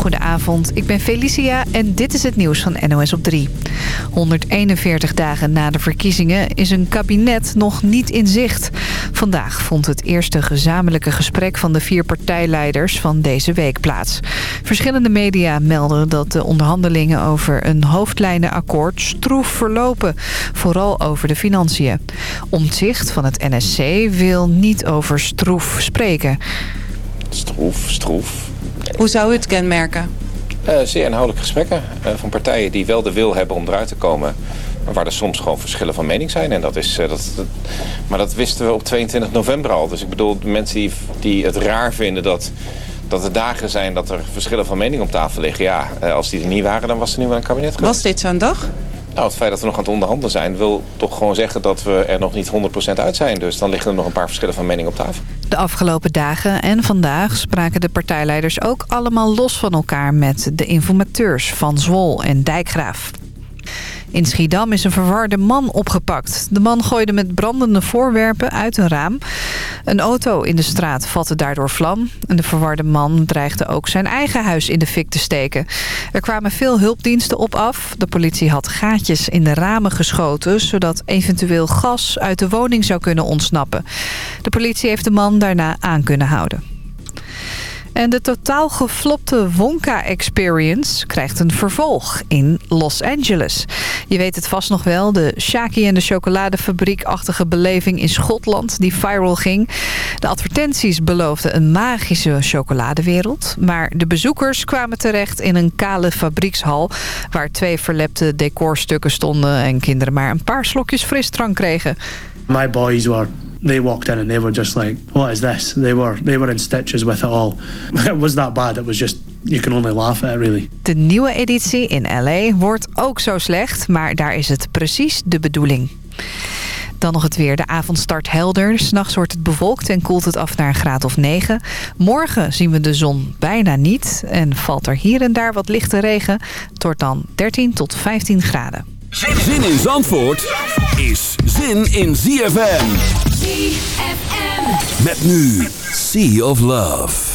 Goedenavond, ik ben Felicia en dit is het nieuws van NOS op 3. 141 dagen na de verkiezingen is een kabinet nog niet in zicht. Vandaag vond het eerste gezamenlijke gesprek van de vier partijleiders van deze week plaats. Verschillende media melden dat de onderhandelingen over een hoofdlijnenakkoord stroef verlopen. Vooral over de financiën. Omtzigt van het NSC wil niet over stroef spreken. Stroef, stroef. Hoe zou u het kenmerken? Uh, zeer inhoudelijke gesprekken uh, van partijen die wel de wil hebben om eruit te komen. Maar waar er soms gewoon verschillen van mening zijn. En dat is, uh, dat, dat, maar dat wisten we op 22 november al. Dus ik bedoel, de mensen die, die het raar vinden dat, dat er dagen zijn dat er verschillen van mening op tafel liggen. Ja, als die er niet waren, dan was er nu wel een kabinet geweest. Was dit zo'n dag? Nou, het feit dat we nog aan het onderhandelen zijn... wil toch gewoon zeggen dat we er nog niet 100% uit zijn. Dus dan liggen er nog een paar verschillen van mening op tafel. De afgelopen dagen en vandaag spraken de partijleiders ook allemaal los van elkaar... met de informateurs van Zwol en Dijkgraaf. In Schiedam is een verwarde man opgepakt. De man gooide met brandende voorwerpen uit een raam. Een auto in de straat vatte daardoor vlam. En de verwarde man dreigde ook zijn eigen huis in de fik te steken. Er kwamen veel hulpdiensten op af. De politie had gaatjes in de ramen geschoten... zodat eventueel gas uit de woning zou kunnen ontsnappen. De politie heeft de man daarna aan kunnen houden. En de totaal geflopte Wonka Experience krijgt een vervolg in Los Angeles. Je weet het vast nog wel, de Shaki en de chocoladefabriekachtige beleving in Schotland die viral ging. De advertenties beloofden een magische chocoladewereld. Maar de bezoekers kwamen terecht in een kale fabriekshal... waar twee verlepte decorstukken stonden en kinderen maar een paar slokjes frisdrank kregen. My boys were they walked in and they were just like, what is this? They were, they were in stitches with it all. It was that bad. It was just, you can only laugh at it really. De nieuwe editie in LA wordt ook zo slecht, maar daar is het precies de bedoeling. Dan nog het weer. De avond start helder. S'nachts wordt het bewolkt en koelt het af naar een graad of 9. Morgen zien we de zon bijna niet. En valt er hier en daar wat lichte regen. Wordt dan 13 tot 15 graden. Zin in Zandvoort is zin in ZFM. ZFM. Met nu Sea of Love.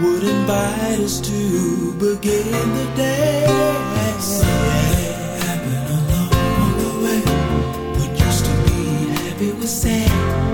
would invite us to begin the day. Something happened along the way. What used to be happy was sad.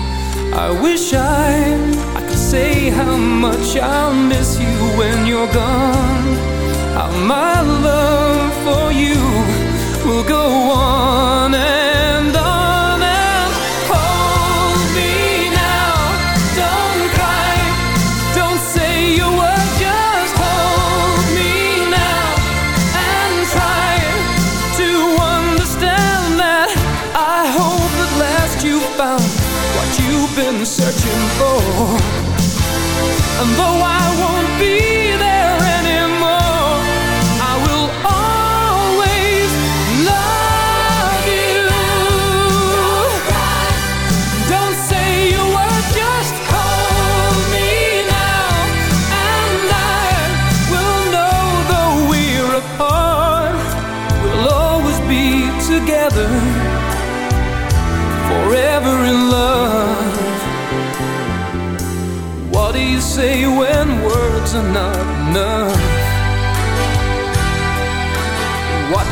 I wish I, I could say how much I'll miss you when you're gone. How my love for you will go on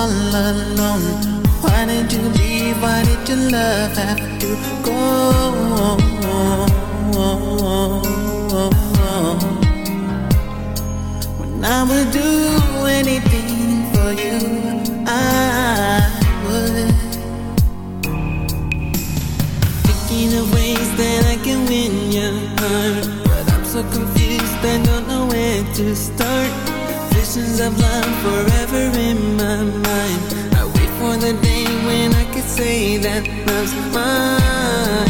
all alone. Why did you leave? Why did your love have to go? When I would do anything for you, I would. Thinking of ways that I can win your heart, but I'm so confused. I don't know where to start. Visions of love forever in my mind. Day when I could say that love's mine.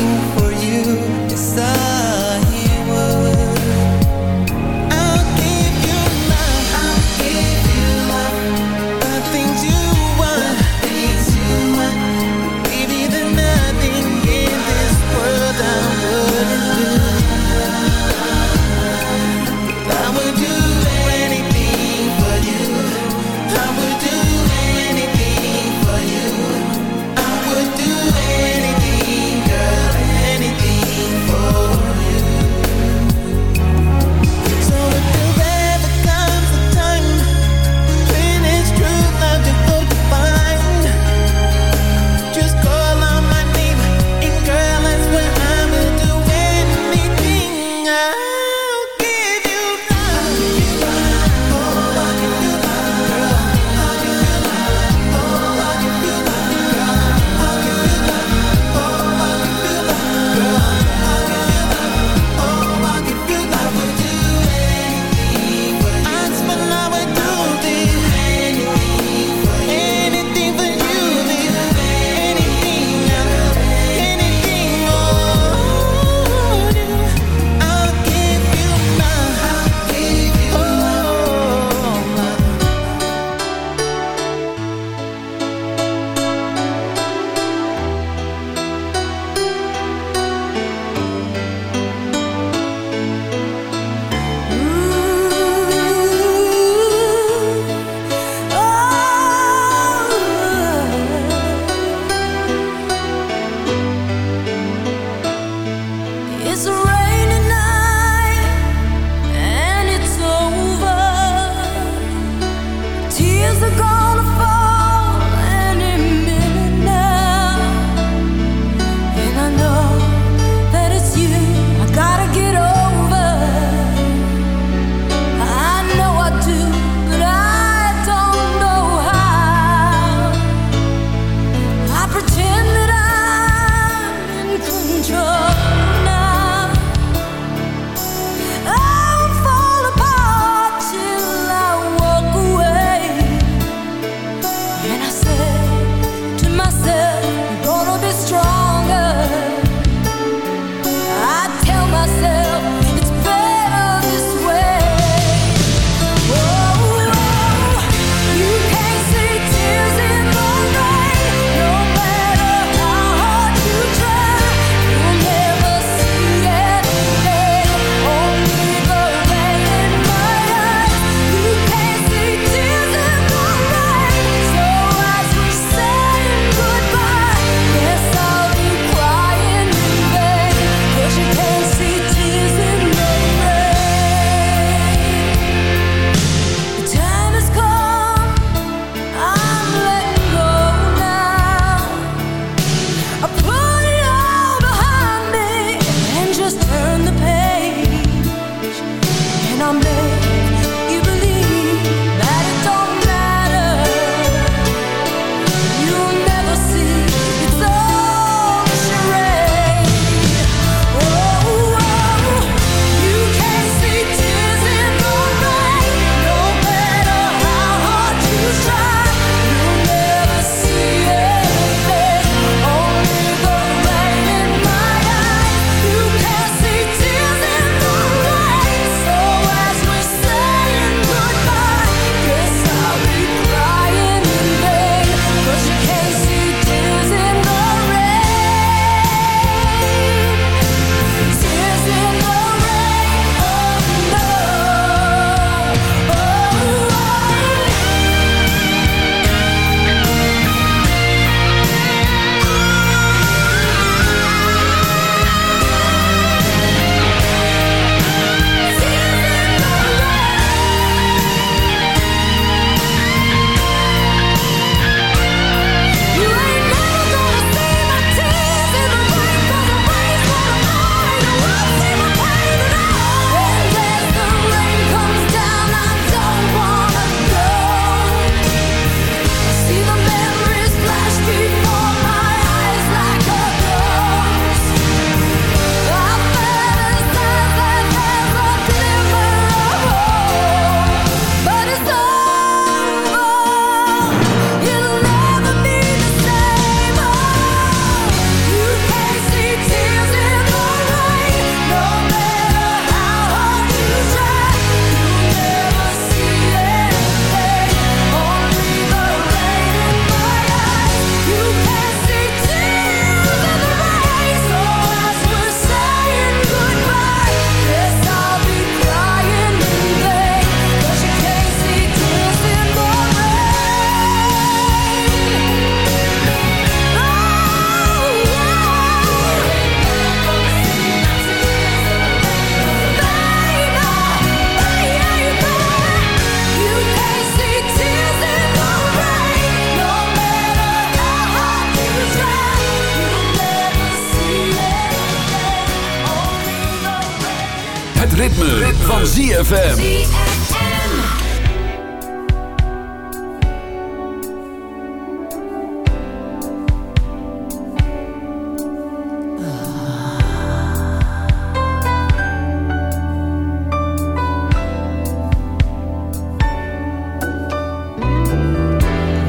ritme, ritme. van ZFM.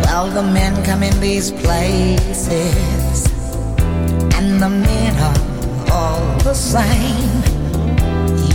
Well, the men come in these places,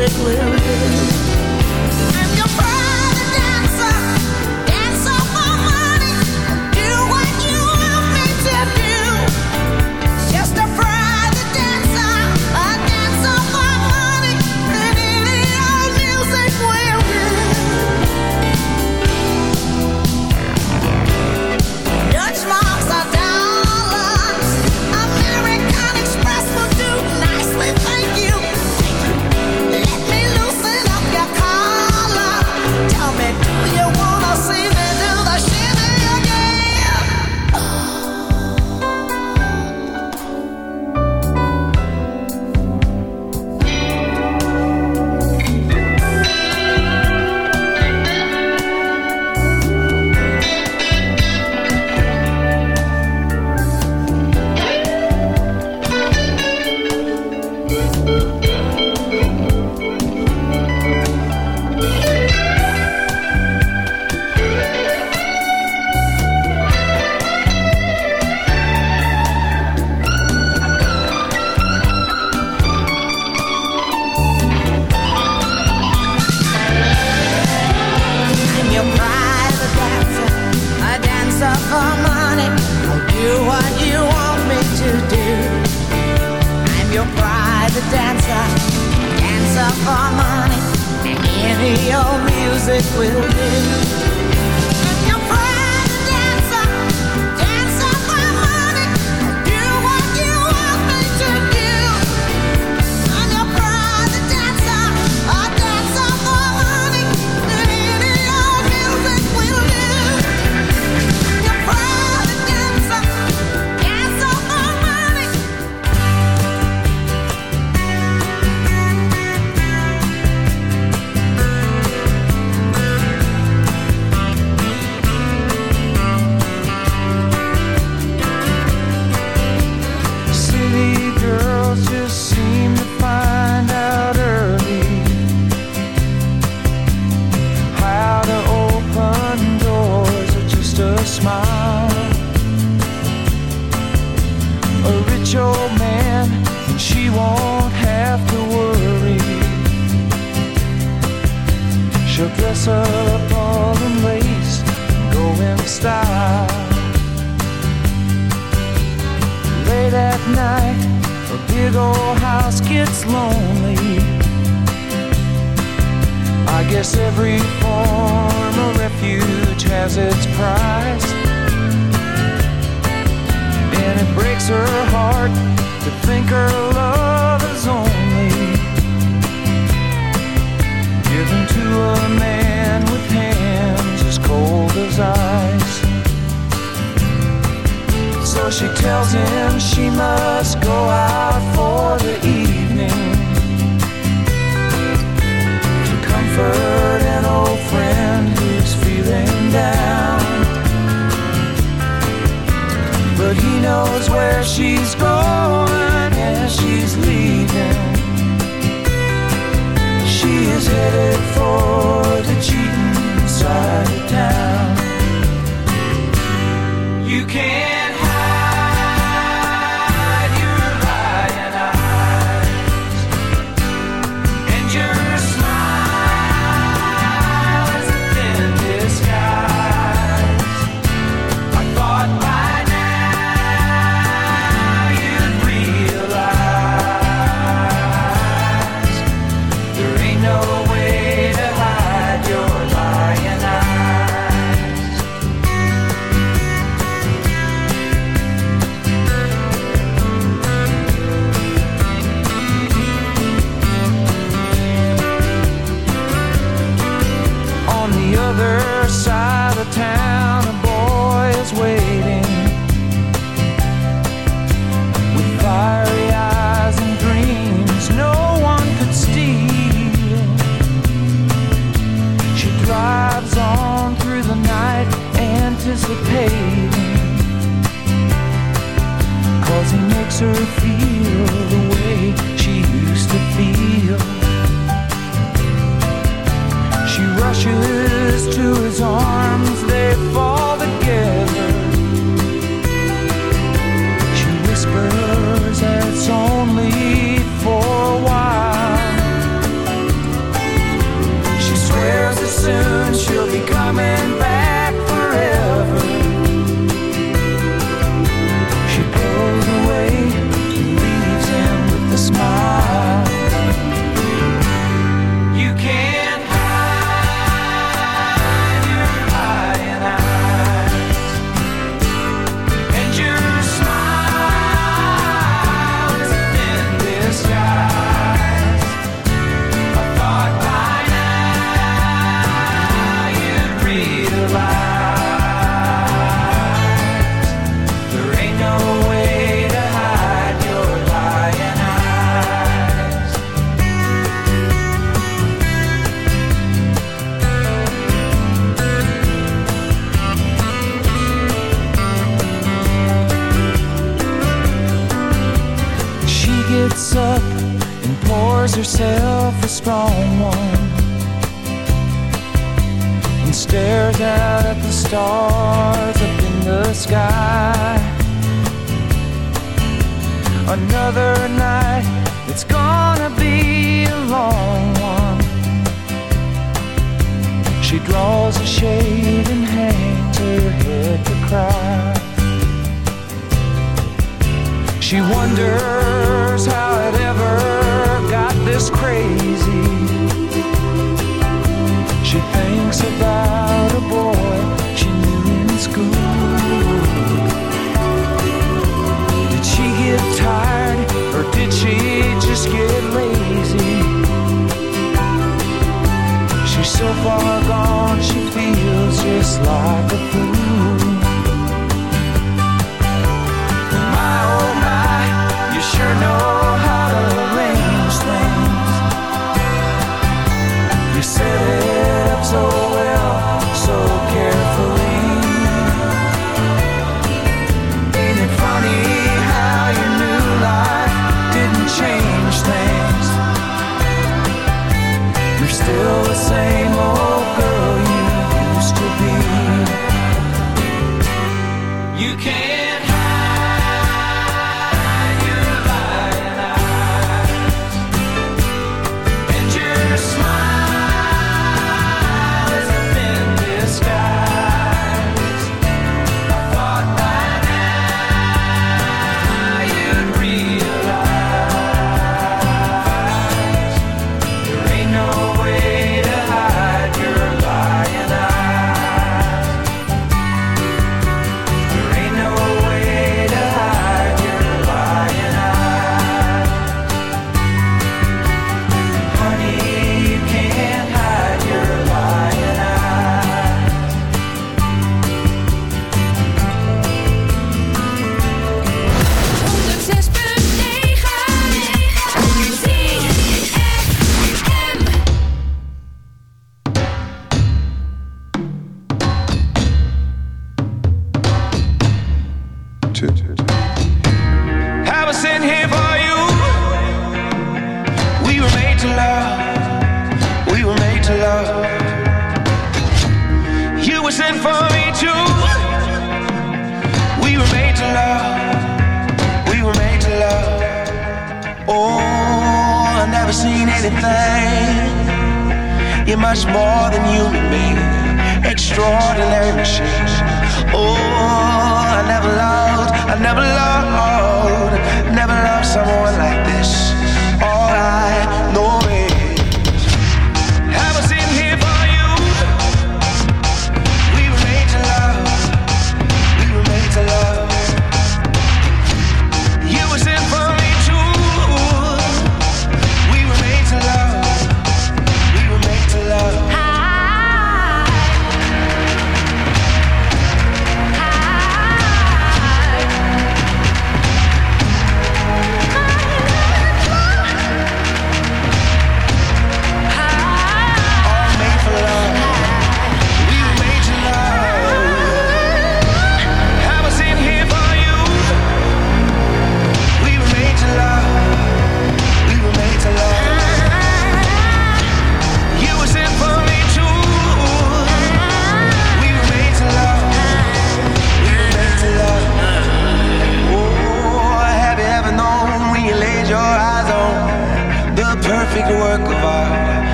music will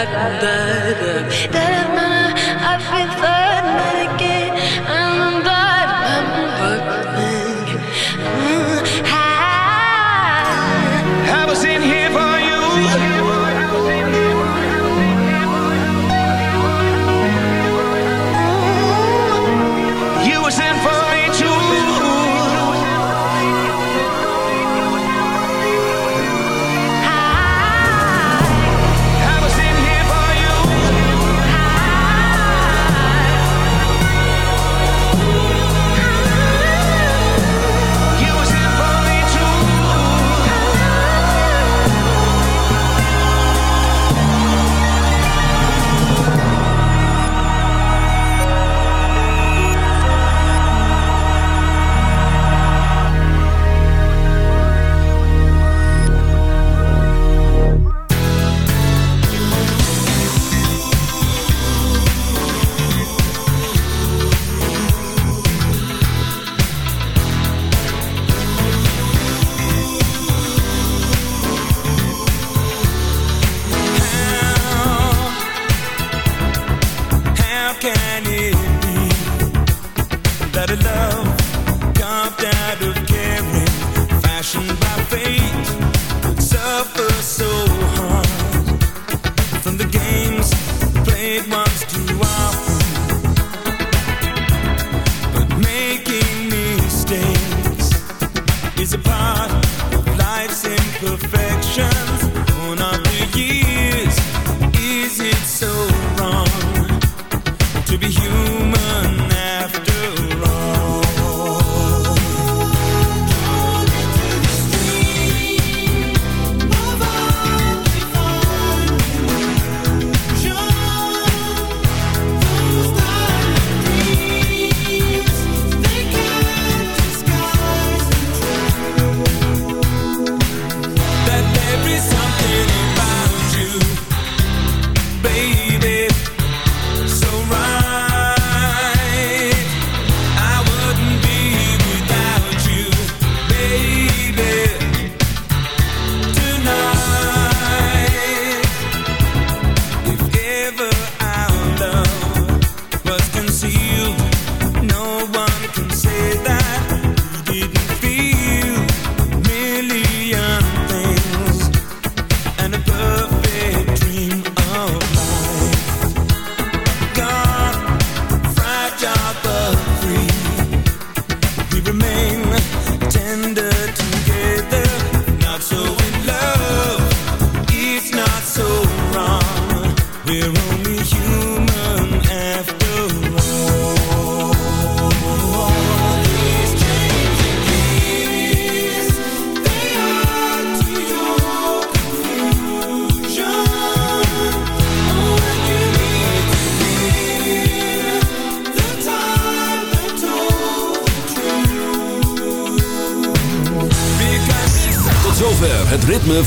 I